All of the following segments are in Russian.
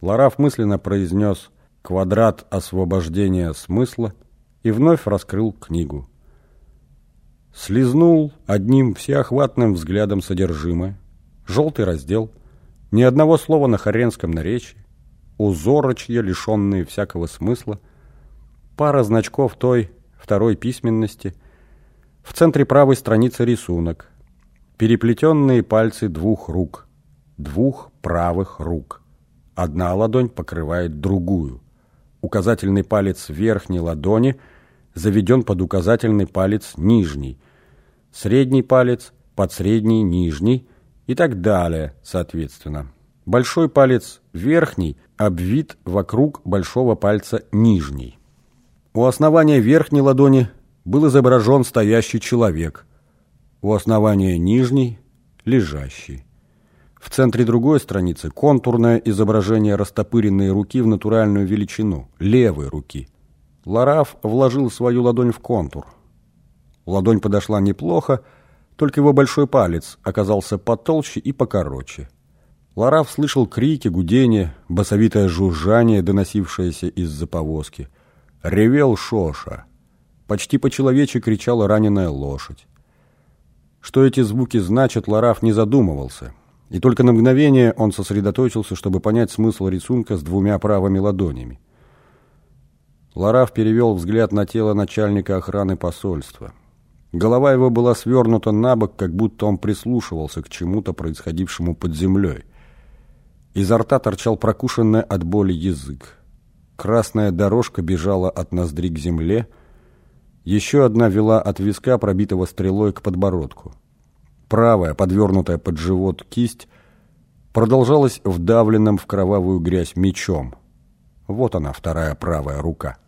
Лараф мысленно произнес «квадрат освобождения смысла» и вновь раскрыл книгу. Слизнул одним всеохватным взглядом содержимое. Желтый раздел, ни одного слова на хоренском наречии, узорочья, лишенные всякого смысла, пара значков той, второй письменности, в центре правой страницы рисунок, переплетенные пальцы двух рук, двух правых рук. Одна ладонь покрывает другую. Указательный палец верхней ладони заведен под указательный палец нижний, средний палец под средний нижний и так далее, соответственно. Большой палец верхний обвит вокруг большого пальца нижний. У основания верхней ладони был изображен стоящий человек, у основания нижней – лежащий. В центре другой страницы контурное изображение растопыренной руки в натуральную величину, левой руки. Лараф вложил свою ладонь в контур. Ладонь подошла неплохо, только его большой палец оказался потолще и покороче. Лараф слышал крики, гудение, басовитое жужжание, доносившееся из-за повозки. Ревел Шоша. Почти по-человече кричала раненая лошадь. Что эти звуки значат, Лараф не задумывался – и только на мгновение он сосредоточился, чтобы понять смысл рисунка с двумя правыми ладонями. Лараф перевел взгляд на тело начальника охраны посольства. Голова его была свернута на бок, как будто он прислушивался к чему-то, происходившему под землей. Изо рта торчал прокушенный от боли язык. Красная дорожка бежала от ноздри к земле, еще одна вела от виска, пробитого стрелой, к подбородку. Правая, подвернутая под живот кисть, продолжалась вдавленным в кровавую грязь мечом. Вот она, вторая правая рука.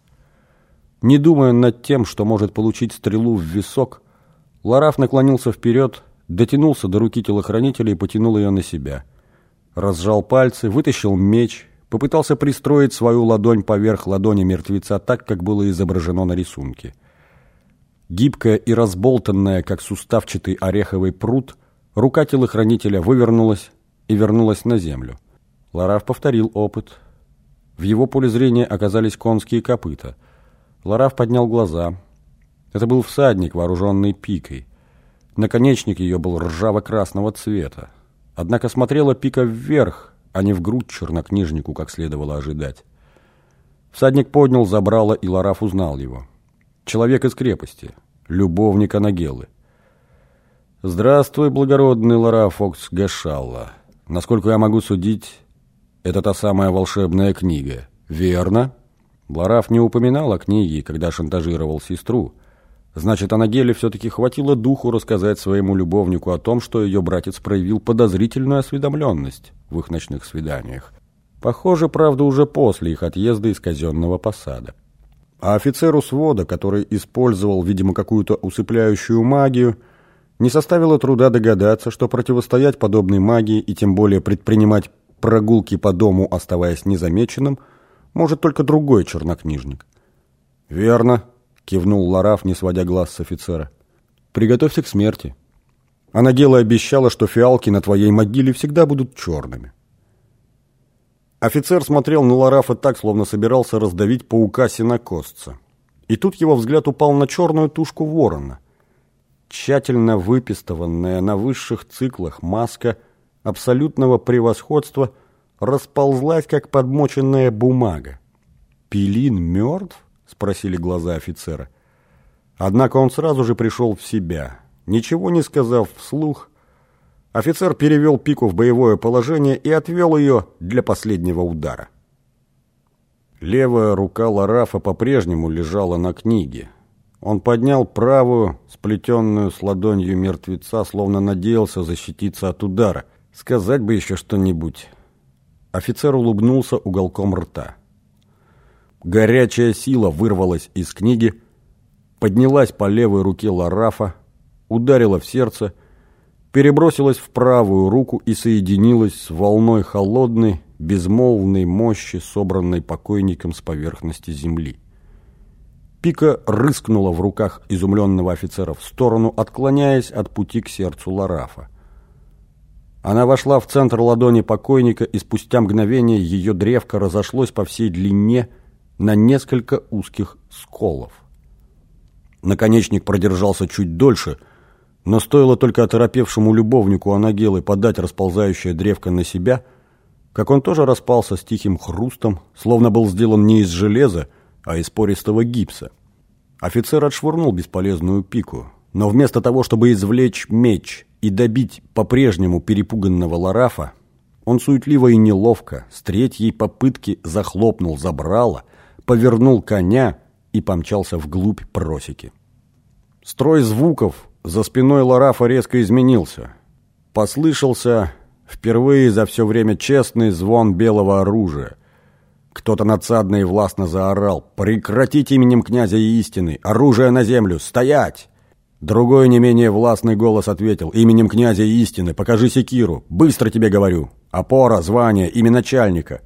Не думая над тем, что может получить стрелу в висок, Лараф наклонился вперед, дотянулся до руки телохранителя и потянул ее на себя. Разжал пальцы, вытащил меч, попытался пристроить свою ладонь поверх ладони мертвеца так, как было изображено на рисунке. Гибкая и разболтанная, как суставчатый ореховый пруд, рука телохранителя вывернулась и вернулась на землю. Лараф повторил опыт. В его поле зрения оказались конские копыта. Лараф поднял глаза. Это был всадник, вооруженный пикой. Наконечник ее был ржаво-красного цвета. Однако смотрела пика вверх, а не в грудь чернокнижнику, как следовало ожидать. Всадник поднял забрало, и Лараф узнал его. Человек из крепости, любовник Анагелы. Здравствуй, благородный Лара Фокс Гашалла. Насколько я могу судить, это та самая волшебная книга. Верно? Лараф не упоминал о книге, когда шантажировал сестру. Значит, Анагеле все-таки хватило духу рассказать своему любовнику о том, что ее братец проявил подозрительную осведомленность в их ночных свиданиях. Похоже, правда, уже после их отъезда из казенного посада. А офицеру свода, который использовал, видимо, какую-то усыпляющую магию, не составило труда догадаться, что противостоять подобной магии и тем более предпринимать прогулки по дому, оставаясь незамеченным, может только другой чернокнижник. «Верно», — кивнул Лараф, не сводя глаз с офицера. «Приготовься к смерти. Анагела обещала, что фиалки на твоей могиле всегда будут черными». Офицер смотрел на Ларафа так, словно собирался раздавить паука-синокосца. И тут его взгляд упал на черную тушку ворона. Тщательно выпистованная на высших циклах маска абсолютного превосходства расползлась, как подмоченная бумага. «Пилин мертв?» — спросили глаза офицера. Однако он сразу же пришел в себя. Ничего не сказав вслух, Офицер перевел пику в боевое положение и отвел ее для последнего удара. Левая рука Ларафа по-прежнему лежала на книге. Он поднял правую, сплетенную с ладонью мертвеца, словно надеялся защититься от удара. Сказать бы еще что-нибудь. Офицер улыбнулся уголком рта. Горячая сила вырвалась из книги, поднялась по левой руке Ларафа, ударила в сердце — перебросилась в правую руку и соединилась с волной холодной, безмолвной мощи, собранной покойником с поверхности земли. Пика рыскнула в руках изумленного офицера в сторону, отклоняясь от пути к сердцу Ларафа. Она вошла в центр ладони покойника, и спустя мгновение ее древко разошлось по всей длине на несколько узких сколов. Наконечник продержался чуть дольше, но стоило только оторопевшему любовнику Анагелы подать расползающее древко на себя, как он тоже распался с тихим хрустом, словно был сделан не из железа, а из пористого гипса. Офицер отшвырнул бесполезную пику, но вместо того, чтобы извлечь меч и добить по-прежнему перепуганного Ларафа, он суетливо и неловко с третьей попытки захлопнул забрало, повернул коня и помчался вглубь просеки. Строй звуков за спиной Ларафа резко изменился. Послышался впервые за все время честный звон белого оружия. Кто-то надсадно и властно заорал «Прекратить именем князя и истины! Оружие на землю! Стоять!» Другой не менее властный голос ответил «Именем князя и истины! Покажи секиру! Быстро тебе говорю! Опора, звание, имя начальника!»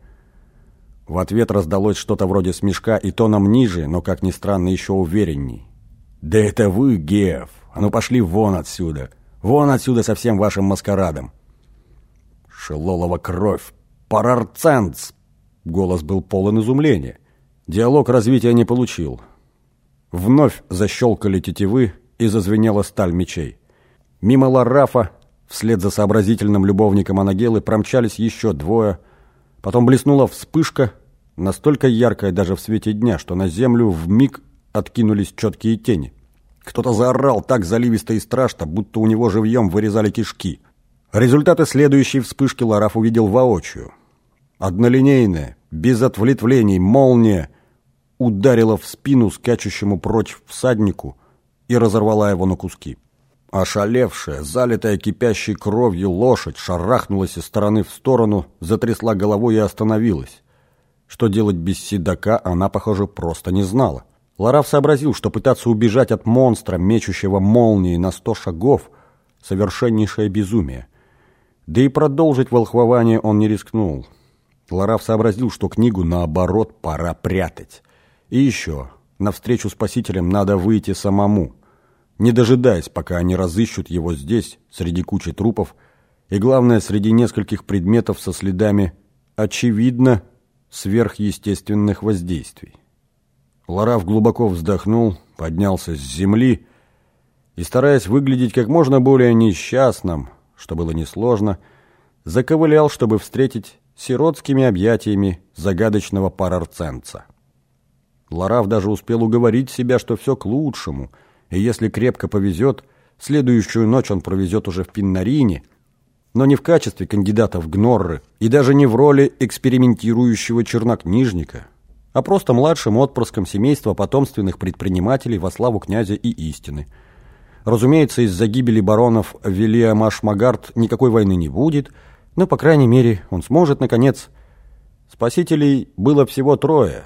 В ответ раздалось что-то вроде смешка и тоном ниже, но, как ни странно, еще уверенней. «Да это вы, Геов! А ну пошли вон отсюда! Вон отсюда со всем вашим маскарадом!» «Шелолова кровь! Парарценц!» Голос был полон изумления. Диалог развития не получил. Вновь защелкали тетивы и зазвенела сталь мечей. Мимо Ларафа, вслед за сообразительным любовником Анагелы, промчались еще двое. Потом блеснула вспышка, настолько яркая даже в свете дня, что на землю в миг откинулись четкие тени. Кто-то заорал так заливисто и страшно, будто у него живьем вырезали кишки. Результаты следующей вспышки Лараф увидел воочию. Однолинейная, без отвлетвлений, молния ударила в спину скачущему прочь всаднику и разорвала его на куски. Ошалевшая, залитая кипящей кровью лошадь шарахнулась из стороны в сторону, затрясла головой и остановилась. Что делать без седока, она, похоже, просто не знала. Лараф сообразил, что пытаться убежать от монстра, мечущего молнии на сто шагов, совершеннейшее безумие. Да и продолжить волхвование он не рискнул. Лараф сообразил, что книгу, наоборот, пора прятать. И еще, навстречу спасителям надо выйти самому, не дожидаясь, пока они разыщут его здесь, среди кучи трупов, и, главное, среди нескольких предметов со следами, очевидно, сверхъестественных воздействий. Лараф глубоко вздохнул, поднялся с земли и, стараясь выглядеть как можно более несчастным, что было несложно, заковылял, чтобы встретить сиротскими объятиями загадочного парарценца. Лараф даже успел уговорить себя, что все к лучшему, и если крепко повезет, следующую ночь он провезет уже в Пиннарине, но не в качестве кандидата в Гнорры и даже не в роли экспериментирующего чернокнижника, а просто младшим отпрыском семейства потомственных предпринимателей во славу князя и истины. Разумеется, из-за гибели баронов Велия Машмагард никакой войны не будет, но, по крайней мере, он сможет, наконец... Спасителей было всего трое,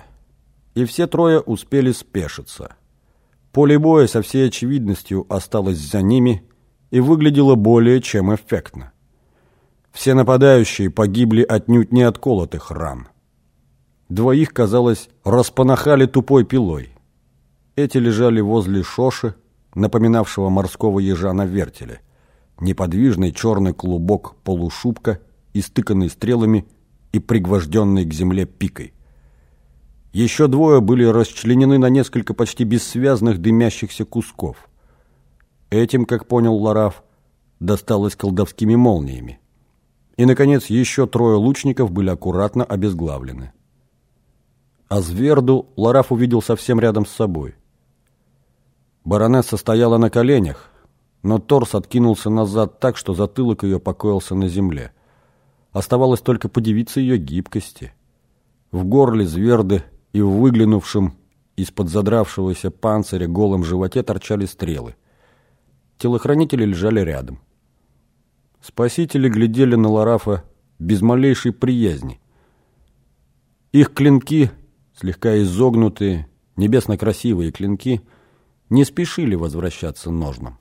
и все трое успели спешиться. Поле боя со всей очевидностью осталось за ними и выглядело более чем эффектно. Все нападающие погибли отнюдь не от колотых ран. Двоих, казалось, распанахали тупой пилой. Эти лежали возле шоши, напоминавшего морского ежа на вертеле. Неподвижный черный клубок полушубка, истыканный стрелами и пригвожденный к земле пикой. Еще двое были расчленены на несколько почти бессвязных дымящихся кусков. Этим, как понял Лараф, досталось колдовскими молниями. И, наконец, еще трое лучников были аккуратно обезглавлены. А Зверду Лараф увидел совсем рядом с собой. Баронесса стояла на коленях, но торс откинулся назад так, что затылок ее покоился на земле. Оставалось только подивиться ее гибкости. В горле Зверды и в выглянувшем из-под задравшегося панциря голом животе торчали стрелы. Телохранители лежали рядом. Спасители глядели на Ларафа без малейшей приязни. Их клинки, слегка изогнутые, небесно красивые клинки, не спешили возвращаться ножным.